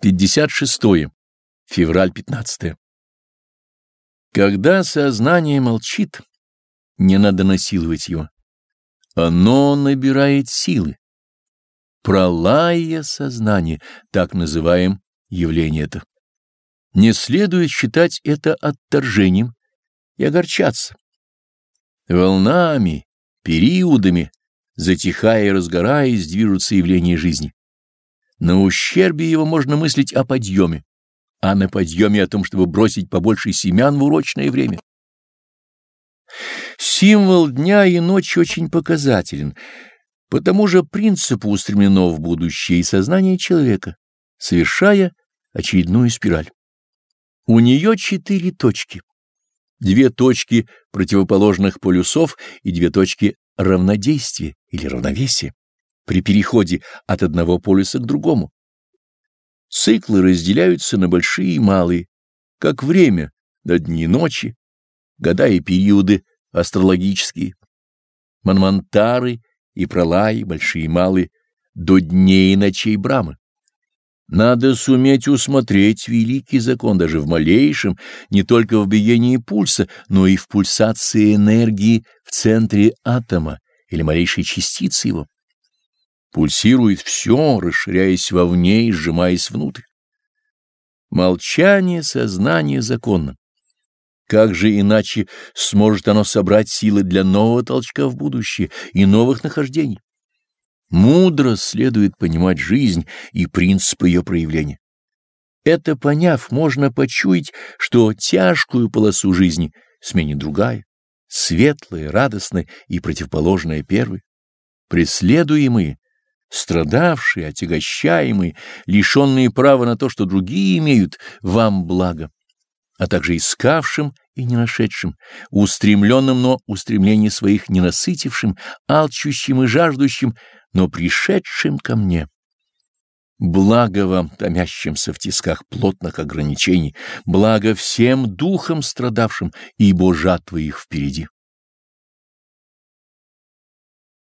56. Февраль 15. Когда сознание молчит, не надо насиловать его. Оно набирает силы. Пролая сознание, так называем явление это. Не следует считать это отторжением и огорчаться. Волнами, периодами, затихая и разгораясь, движутся явления жизни. На ущербе его можно мыслить о подъеме, а на подъеме о том, чтобы бросить побольше семян в урочное время. Символ дня и ночи очень показателен, по тому же принципу устремлено в будущее и сознание человека, совершая очередную спираль. У нее четыре точки. Две точки противоположных полюсов и две точки равнодействия или равновесия при переходе от одного полюса к другому. Циклы разделяются на большие и малые, как время на дни и ночи, года и периоды астрологические, манмантары и пролаи, большие и малые, до дней и ночей Брамы. Надо суметь усмотреть великий закон даже в малейшем, не только в биении пульса, но и в пульсации энергии в центре атома или малейшей частицы его. Пульсирует все, расширяясь вовне и сжимаясь внутрь. Молчание сознания законно. Как же иначе сможет оно собрать силы для нового толчка в будущее и новых нахождений? Мудро следует понимать жизнь и принципы ее проявления. Это поняв, можно почуять, что тяжкую полосу жизни сменит другая, светлая, радостная и противоположная первой. Преследуемые страдавшие, отягощаемые, лишенные права на то, что другие имеют, вам благо, а также искавшим и не нашедшим, устремленным, но устремление своих не насытившим, алчущим и жаждущим, но пришедшим ко мне. Благо вам, томящимся в тисках плотных ограничений, благо всем духам страдавшим, ибо жатва их впереди.